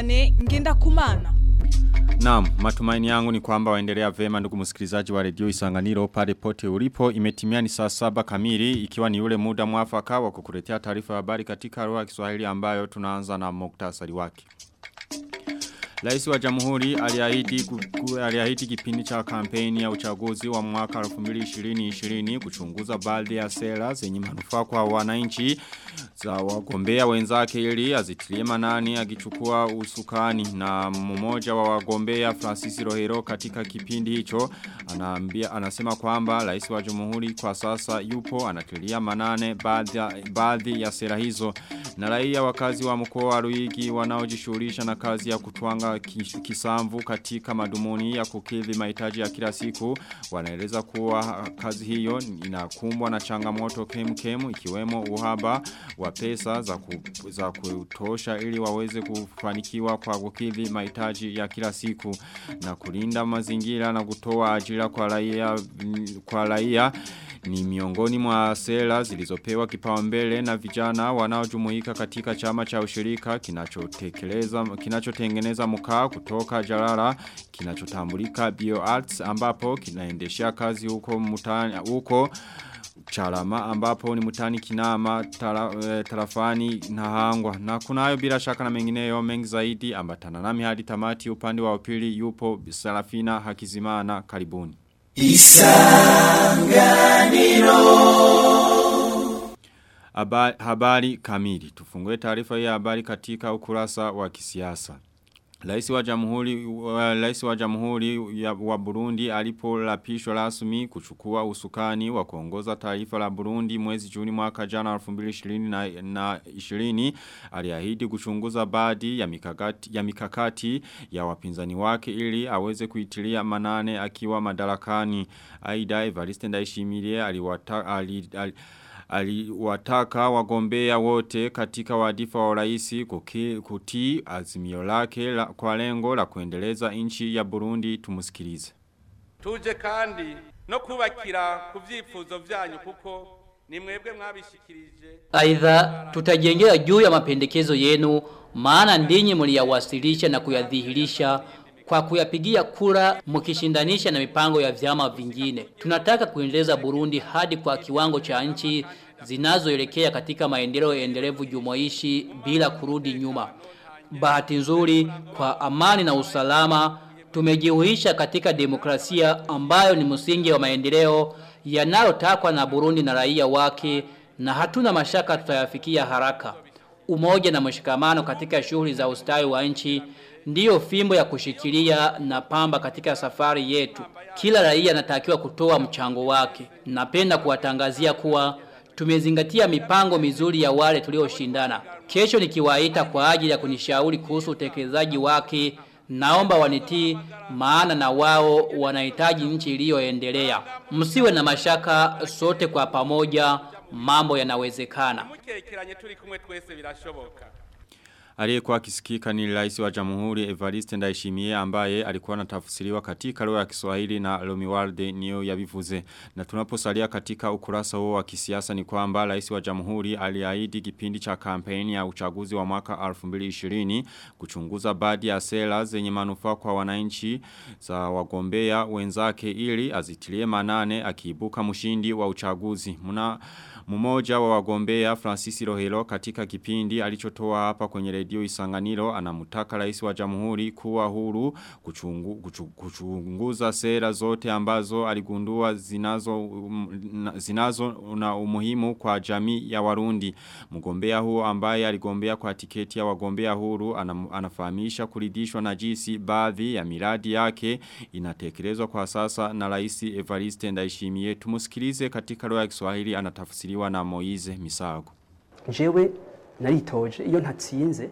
Vianney Ngendakumana. Naam, matumaini yangu ni kwamba waendelea vema ndugu msikilizaji wa redio Isanganiro pale pote ulipo. Imetimia ni saa saba kamili ikiwa ni ule muda mwafaka wa kukuletea taarifa ya habari katika lugha ya Kiswahili ambayo tunaanza na muktasari wake. Rais wa Jamhuri aliahidi aliahidi kipindi cha kampeni ya uchaguzi wa mwaka 2020 kuchunguza baadhi ya sera zenye manufaa kwa wananchi za wagombea wenzake ili azitilie manani akichukua usukani. Na mmoja wa wagombea Francis Rohero katika kipindi hicho anaambia anasema kwamba rais wa Jamhuri kwa sasa yupo anatilia manane baadhi ya sera hizo. Na raia wakazi wa mkoa wa Ruigi wanaojishughulisha na kazi ya kutwanga kisamvu katika madumuni ya kukidhi mahitaji ya kila siku. Wanaeleza kuwa kazi hiyo inakumbwa na changamoto kemkem ikiwemo uhaba wa pesa za, ku, za kutosha ili waweze kufanikiwa kwa kukidhi mahitaji ya kila siku na kulinda mazingira na kutoa ajira kwa raia kwa raia ni miongoni mwa sera zilizopewa kipaumbele na vijana wanaojumuika katika chama cha ushirika kinachotekeleza kinachotengeneza mkaa kutoka Jalala kinachotambulika BioArts ambapo kinaendeshea kazi huko mtaani huko Charama ambapo ni mutani kinama tara, e, tarafani na hangwa na kunayo bila shaka na mengineyo mengi zaidi. Ambatana nami hadi tamati. Upande wa upili yupo Sarafina Hakizimana. Karibuni Isanganiro. Habari, kamili. Tufungue taarifa ya habari katika ukurasa wa kisiasa Laisi wa jamhuri, laisi wa jamhuri ya, wa Burundi alipolapishwa rasmi kuchukua usukani wa kuongoza taifa la Burundi mwezi Juni mwaka jana 2020 na, na 20 aliahidi kuchunguza baadhi ya mikakati ya mikakati ya wapinzani wake ili aweze kuitilia manane akiwa madarakani. Aida Evariste Ndayishimiye aliwata ali, ali, aliwataka wagombea wote katika wadifa wa uraisi kuti azimio lake la, kwa lengo la kuendeleza nchi ya Burundi tumusikilize. Tuje kandi no kubakira ku vyifuzo vyanyu kuko ni mwebwe mwabishikirije. Aidha tutajengea juu ya mapendekezo yenu maana ndinyi mliyawasilisha na kuyadhihirisha kwa kuyapigia kura mkishindanisha na mipango ya vyama vingine. Tunataka kuendeleza Burundi hadi kwa kiwango cha nchi zinazoelekea katika maendeleo endelevu jumuishi bila kurudi nyuma. Bahati nzuri kwa amani na usalama tumejihuisha katika demokrasia ambayo ni msingi wa maendeleo yanayotakwa na Burundi na raia wake na hatuna mashaka tutayafikia haraka. Umoja na mshikamano katika shughuli za ustawi wa nchi ndiyo fimbo ya kushikilia na pamba katika safari yetu. Kila raia anatakiwa kutoa mchango wake. Napenda kuwatangazia kuwa tumezingatia mipango mizuri ya wale tulioshindana. Kesho nikiwaita kwa ajili ya kunishauri kuhusu utekelezaji wake, naomba wanitii maana na wao wanahitaji nchi iliyoendelea. Msiwe na mashaka sote kwa pamoja mambo yanawezekana. Aliyekuwa akisikika ni rais wa jamhuri Evariste Ndayishimiye ambaye alikuwa anatafsiriwa katika lugha ya Kiswahili na Lomiwalde niyo yabivuze. Na tunaposalia katika ukurasa huo wa kisiasa ni kwamba rais wa jamhuri aliahidi kipindi cha kampeni ya uchaguzi wa mwaka 2020 kuchunguza baadhi ya sera zenye manufaa kwa wananchi za wagombea wenzake ili azitilie manane akiibuka mshindi wa uchaguzi. Muna mmoja wa wagombea Francis Rohelo katika kipindi alichotoa hapa kwenye redio Isanganiro anamutaka rais wa jamhuri kuwa huru kuchungu, kuchu, kuchunguza sera zote ambazo aligundua zinazo um, zinazo na umuhimu kwa jamii ya Warundi. Mgombea huo ambaye aligombea kwa tiketi ya wagombea huru anam, anafahamisha kuridhishwa na jinsi baadhi ya miradi yake inatekelezwa kwa sasa na rais Evariste Ndayishimiye. Tumusikilize katika roho ya Kiswahili anatafsiriwa na Moize Misago. Jewe naritoje iyo ntatsinze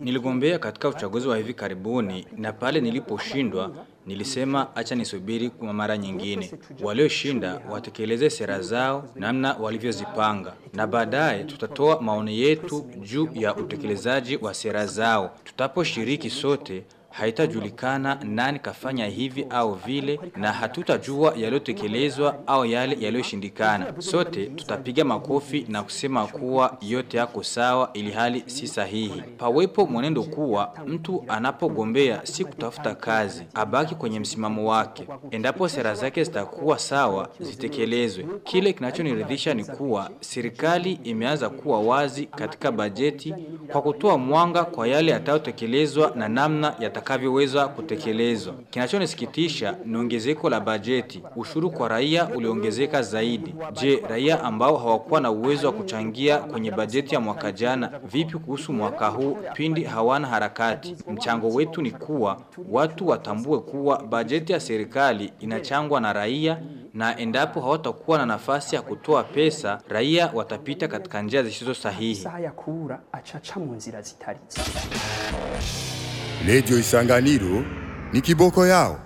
Niligombea katika uchaguzi wa hivi karibuni na pale niliposhindwa nilisema acha nisubiri kwa mara nyingine. Walioshinda watekeleze sera zao namna walivyozipanga na baadaye tutatoa maoni yetu juu ya utekelezaji wa sera zao. Tutaposhiriki sote haitajulikana nani kafanya hivi au vile na hatutajua yaliyotekelezwa au yale yaliyoshindikana. Sote tutapiga makofi na kusema kuwa yote yako sawa ili hali si sahihi. Pawepo mwenendo kuwa mtu anapogombea si kutafuta kazi, abaki kwenye msimamo wake. Endapo sera zake zitakuwa sawa, zitekelezwe. Kile kinachoniridhisha ni kuwa serikali imeanza kuwa wazi katika bajeti kwa kutoa mwanga kwa yale yatayotekelezwa na namna yatakavyoweza kutekelezwa. Kinachonisikitisha ni ongezeko la bajeti. Ushuru kwa raia uliongezeka zaidi. Je, raia ambao hawakuwa na uwezo wa kuchangia kwenye bajeti ya mwaka jana, vipi kuhusu mwaka huu pindi hawana harakati? Mchango wetu ni kuwa watu watambue kuwa bajeti ya serikali inachangwa na raia na endapo hawatakuwa na nafasi ya kutoa pesa, raia watapita katika njia zisizo sahihi. Radio Isanganiro ni kiboko yao.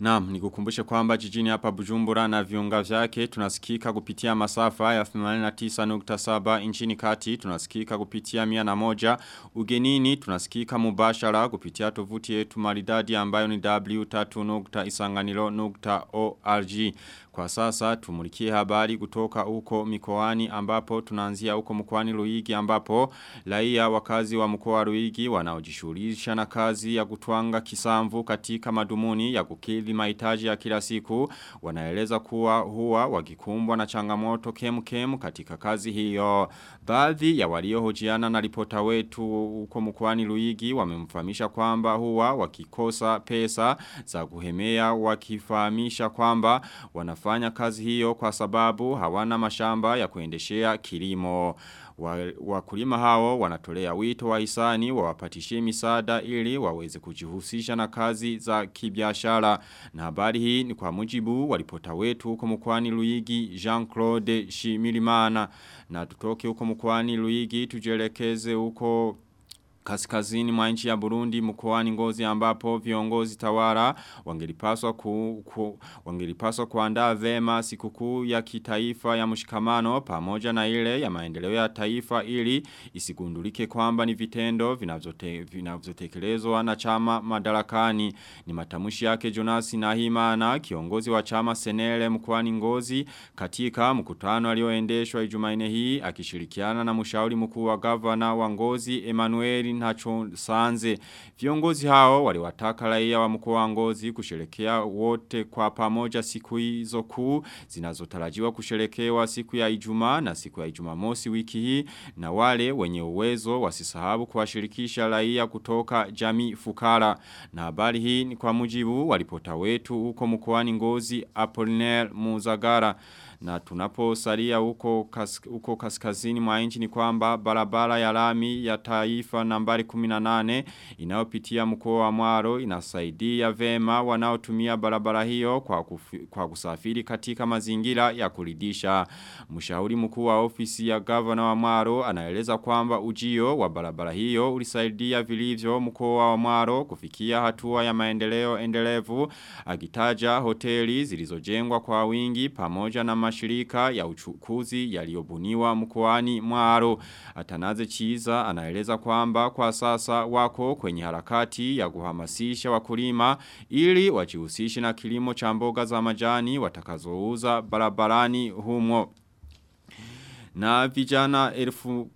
Naam, nikukumbushe kwamba jijini hapa Bujumbura na viunga vyake tunasikika kupitia masafa ya 89.7 nchini kati, tunasikika kupitia 101 ugenini, tunasikika mubashara kupitia tovuti yetu maridadi ambayo ni w3.isanganiro.org. Kwa sasa tumulikie habari kutoka uko mikoani ambapo tunaanzia uko mkoani Luigi ambapo raia wakazi wa mkoa Luigi wanaojishughulisha na kazi ya kutwanga kisamvu katika madumuni ya kukidhi mahitaji ya kila siku wanaeleza kuwa huwa wakikumbwa na changamoto kemu katika kazi hiyo. Baadhi ya waliohojiana na ripota wetu uko mkoani Luigi wamemfahamisha kwamba huwa wakikosa pesa za kuhemea wakifahamisha kwamba wanafanya kazi hiyo kwa sababu hawana mashamba ya kuendeshea kilimo. Wakulima hao wanatolea wito wa hisani wawapatishie misaada ili waweze kujihusisha na kazi za kibiashara. Na habari hii ni kwa mujibu walipota wetu huko mkwani Luigi Jean-Claude Shimilimana. Na tutoke huko mkwani Luigi tujelekeze huko kaskazini mwa nchi ya Burundi mkoani Ngozi ambapo viongozi tawara wangelipaswa ku, ku wangelipaswa kuandaa vema sikukuu ya kitaifa ya mshikamano pamoja na ile ya maendeleo ya taifa ili isigundulike kwamba ni vitendo vinavyotekelezwa na chama madarakani. Ni matamshi yake Jonas Nahimana kiongozi wa chama Senele mkoani Ngozi katika mkutano alioendeshwa Ijumaine hii akishirikiana na mshauri mkuu wa gavana wa Ngozi Emmanuel Nacho Sanze. Viongozi hao waliwataka raia wa mkoa wa Ngozi kusherekea wote kwa pamoja siku hizo kuu zinazotarajiwa kusherekewa siku ya Ijumaa na siku ya Ijumamosi wiki hii na wale wenye uwezo wasisahabu kuwashirikisha raia kutoka jamii fukara. Na habari hii ni kwa mujibu walipota wetu huko mkoani Ngozi Apollinaire Muzagara. Na tunaposalia huko kas, huko kaskazini mwa nchi ni kwamba barabara ya lami ya taifa nambari 18 inayopitia mkoa wa Mwaro inasaidia vema wanaotumia barabara hiyo kwa, kufi, kwa kusafiri katika mazingira ya kuridisha. Mshauri mkuu wa ofisi ya governor wa Mwaro anaeleza kwamba ujio wa barabara hiyo ulisaidia vilivyo mkoa wa Mwaro kufikia hatua ya maendeleo endelevu akitaja hoteli zilizojengwa kwa wingi pamoja na mashirika ya uchukuzi yaliyobuniwa mkoani Mwaro. Atanaze Chiza anaeleza kwamba kwa sasa wako kwenye harakati ya kuhamasisha wakulima ili wajihusishe na kilimo cha mboga za majani watakazouza barabarani humo. Na vijana elfu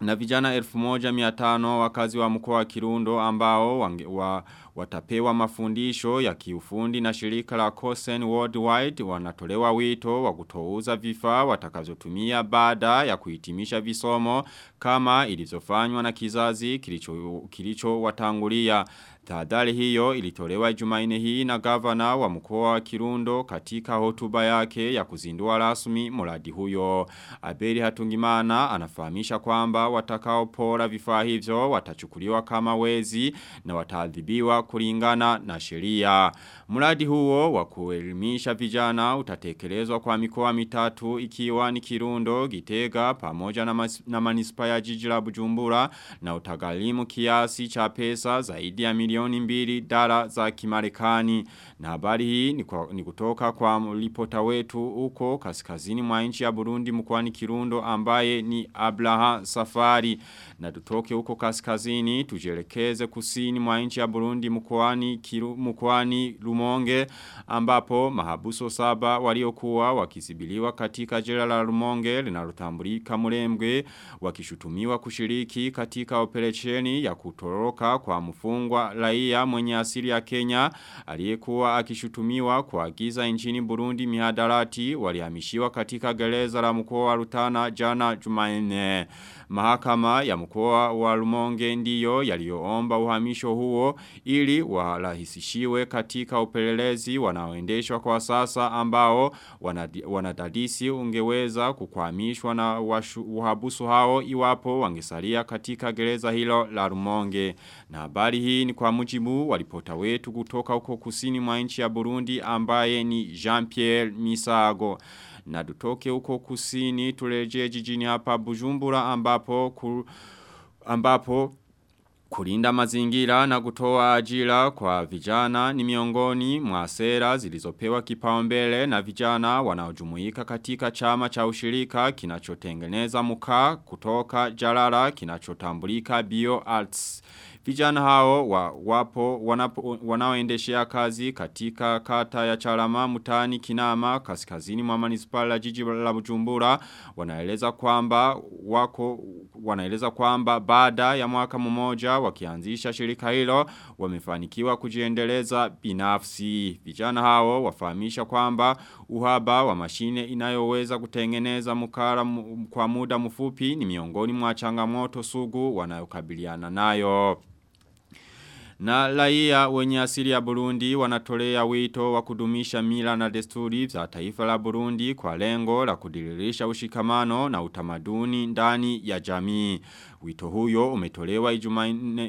na vijana elfu moja miatano wakazi wa mkoa wa Kirundo ambao wange, wa, watapewa mafundisho ya kiufundi na shirika la Cosen Worldwide. Wanatolewa wito wa kutouza vifaa watakazotumia baada ya kuhitimisha visomo kama ilizofanywa na kizazi kilicho, kilicho watangulia. Tahadhari hiyo ilitolewa Jumaine hii na gavana wa mkoa wa Kirundo katika hotuba yake ya kuzindua rasmi mradi huyo. Abeli Hatungimana anafahamisha kwamba watakaopora vifaa hivyo watachukuliwa kama wezi na wataadhibiwa kulingana na sheria. Mradi huo wa kuelimisha vijana utatekelezwa kwa mikoa mitatu ikiwa ni Kirundo, Gitega pamoja na, na manispa ya jiji la Bujumbura na utagalimu kiasi cha pesa zaidi ya milioni mbili dala za kimarekani. Na habari hii ni, kwa, ni kutoka kwa ripota wetu huko kaskazini mwa nchi ya Burundi mkoani Kirundo ambaye ni Abraha Safari. Na tutoke huko kaskazini tujelekeze kusini mwa nchi ya Burundi mkoani mkoani Rumonge ambapo mahabuso saba waliokuwa wakisibiliwa katika jela la Rumonge linalotambulika Murembwe wakishutumiwa kushiriki katika operesheni ya kutoroka kwa mfungwa raia mwenye asili ya Kenya aliyekuwa akishutumiwa kuagiza nchini Burundi mihadarati walihamishiwa katika gereza la mkoa wa Rutana jana Jumanne. Mahakama ya mkoa wa Rumonge ndiyo yaliyoomba uhamisho huo ili warahisishiwe katika upelelezi wanaoendeshwa kwa sasa ambao wanadadisi ungeweza kukwamishwa na uhabusu hao iwapo wangesalia katika gereza hilo la Rumonge. Na habari hii ni kwa mujibu walipota wetu kutoka huko kusini mwa nchi ya Burundi ambaye ni Jean-Pierre Misago. Na dutoke huko kusini tuleje jijini hapa Bujumbura ambapo ku, ambapo Kulinda mazingira na kutoa ajira kwa vijana ni miongoni mwa sera zilizopewa kipaumbele na vijana wanaojumuika katika chama cha ushirika kinachotengeneza muka kutoka Jalala kinachotambulika Bio Arts. Vijana hao wa, wapo wanaoendeshea kazi katika kata ya Charama mutani Kinama kaskazini mwa manispala jiji la Bujumbura wanaeleza kwamba wako wanaeleza kwamba baada ya mwaka mmoja wakianzisha shirika hilo wamefanikiwa kujiendeleza binafsi. Vijana hao wafahamisha kwamba uhaba wa mashine inayoweza kutengeneza mukara kwa muda mfupi ni miongoni mwa changamoto sugu wanayokabiliana nayo. Na raia wenye asili ya Burundi wanatolea wito wa kudumisha mila na desturi za taifa la Burundi kwa lengo la kudiririsha ushikamano na utamaduni ndani ya jamii. Wito huyo umetolewa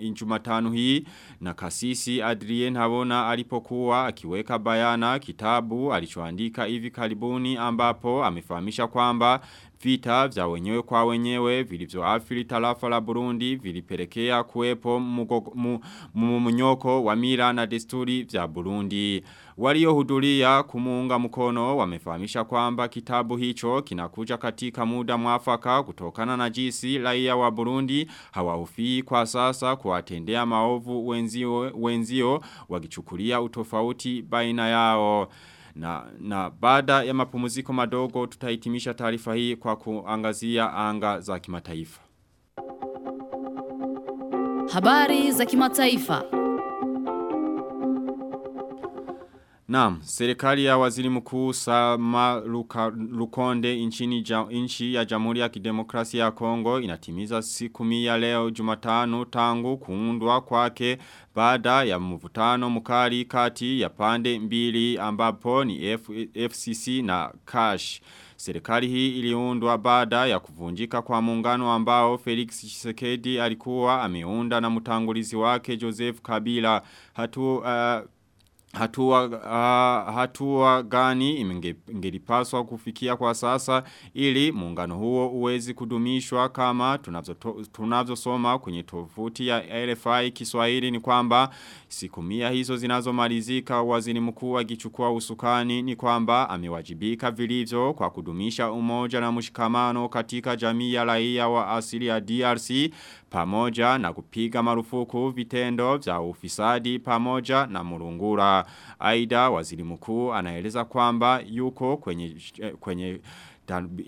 ijumatano hii na kasisi Adrien Habona alipokuwa akiweka bayana kitabu alichoandika hivi karibuni ambapo amefahamisha kwamba vita vya wenyewe kwa wenyewe vilivyoathiri tarafa la Burundi vilipelekea kuwepo mmonyoko wa mila na desturi vya Burundi. Waliohudhuria kumuunga mkono wamefahamisha kwamba kitabu hicho kinakuja katika muda mwafaka kutokana na jinsi raia wa Burundi hawahofii kwa sasa kuwatendea maovu wenzio, wenzio wakichukulia utofauti baina yao. Na, na baada ya mapumuziko madogo tutahitimisha taarifa hii kwa kuangazia anga za kimataifa. Habari za kimataifa. Naam, serikali ya waziri mkuu Sama Luka, Lukonde nchini ja, nchi ya Jamhuri ya Kidemokrasia ya Kongo inatimiza siku mia leo Jumatano tangu kuundwa kwake baada ya mvutano mkali kati ya pande mbili ambapo ni F, FCC na Cash. Serikali hii iliundwa baada ya kuvunjika kwa muungano ambao Felix Tshisekedi alikuwa ameunda na mtangulizi wake Joseph Kabila. Hatu uh, Hatua, uh, hatua gani ingelipaswa kufikia kwa sasa ili muungano huo uwezi kudumishwa kama tunavyosoma kwenye tofuti ya LFI Kiswahili ni kwamba siku mia hizo zinazomalizika waziri mkuu akichukua usukani ni kwamba amewajibika vilivyo kwa kudumisha umoja na mshikamano katika jamii ya raia wa asili ya DRC pamoja na kupiga marufuku vitendo vya ufisadi pamoja na murungura. Aida waziri mkuu anaeleza kwamba yuko kwenye kwenye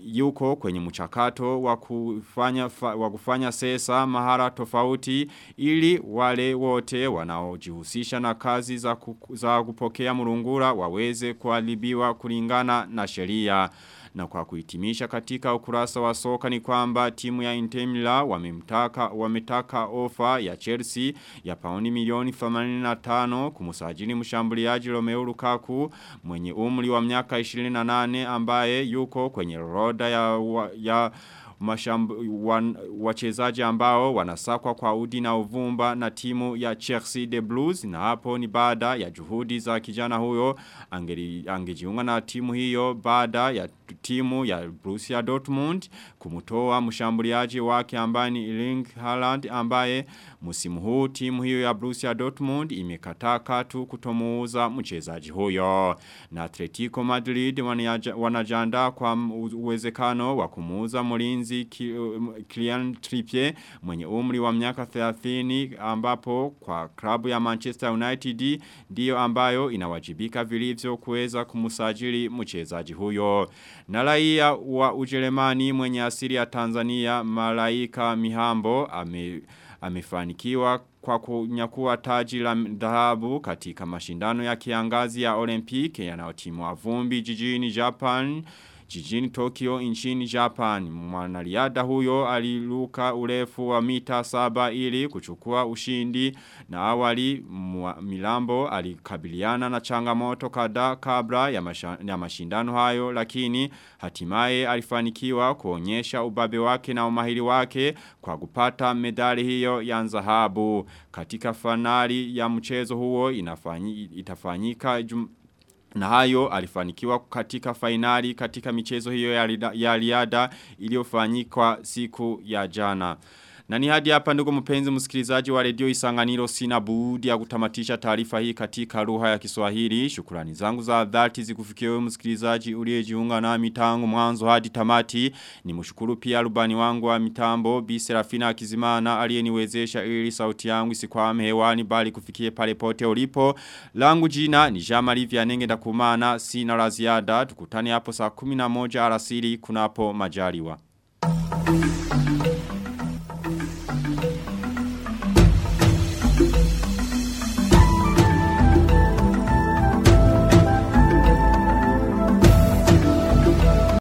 yuko kwenye mchakato wa kufanya wa kufanya sesa mahara tofauti ili wale wote wanaojihusisha na kazi za, ku, za kupokea murungura waweze kuadhibiwa kulingana na sheria. Na kwa kuhitimisha katika ukurasa wa soka ni kwamba timu ya Intemila wamemtaka wametaka ofa ya Chelsea ya pauni milioni 85 kumsajili mshambuliaji Romeo Lukaku mwenye umri wa miaka 28 ambaye yuko kwenye roda ya, ya mashambu, wan, wachezaji ambao wanasakwa kwa udi na uvumba na timu ya Chelsea de Blues. Na hapo ni baada ya juhudi za kijana huyo angejiunga na timu hiyo baada ya timu ya Borussia Dortmund kumutoa mshambuliaji wake ambaye ni Erling Haaland ambaye msimu huu timu hiyo ya Borussia Dortmund imekataa katu kutomuuza mchezaji huyo. Na Atletico Madrid wanajiandaa kwa uwezekano wa kumuuza mlinzi Kylian Trippier mwenye umri wa miaka 30 ambapo kwa klabu ya Manchester United ndiyo ambayo inawajibika vilivyo kuweza kumsajili mchezaji huyo na raia wa Ujerumani mwenye asili ya Tanzania Malaika Mihambo ame amefanikiwa kwa kunyakua taji la dhahabu katika mashindano ya kiangazi ya Olimpiki yanayotimwa vumbi jijini Japan jijini Tokyo nchini Japan. Mwanariadha huyo aliluka urefu wa mita saba ili kuchukua ushindi na awali Milambo alikabiliana na changamoto kada kabla ya, masha, ya mashindano hayo lakini hatimaye alifanikiwa kuonyesha ubabe wake na umahiri wake kwa kupata medali hiyo ya dhahabu. Katika fanali ya mchezo huo inafanyi, itafanyika jum, na hayo alifanikiwa katika fainali katika michezo hiyo ya, riada iliyofanyikwa siku ya jana. Na ni hadi hapa ndugu mpenzi msikilizaji wa redio Isanganiro sina budi ya kutamatisha taarifa hii katika lugha ya Kiswahili. Shukrani zangu za dhati zikufikie wewe msikilizaji uliyejiunga na mitangu mwanzo hadi tamati. Ni mshukuru pia rubani wangu wa mitambo Bi Serafina Akizimana aliyeniwezesha ili sauti yangu isikwame hewani bali kufikie pale pote ulipo. Langu jina ni Jamali Vianenge ndakumana sina la ziada. Tukutane hapo saa 11 alasiri kunapo majaliwa.